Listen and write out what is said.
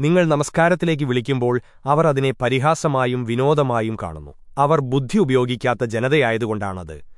നിങ്ങൾ നമസ്കാരത്തിലേക്ക് വിളിക്കുമ്പോൾ അവർ അതിനെ പരിഹാസമായും വിനോദമായും കാണുന്നു. അവർ ബുദ്ധി ഉപയോഗിക്കാത്ത ജനതയായതുകൊണ്ടാണത്.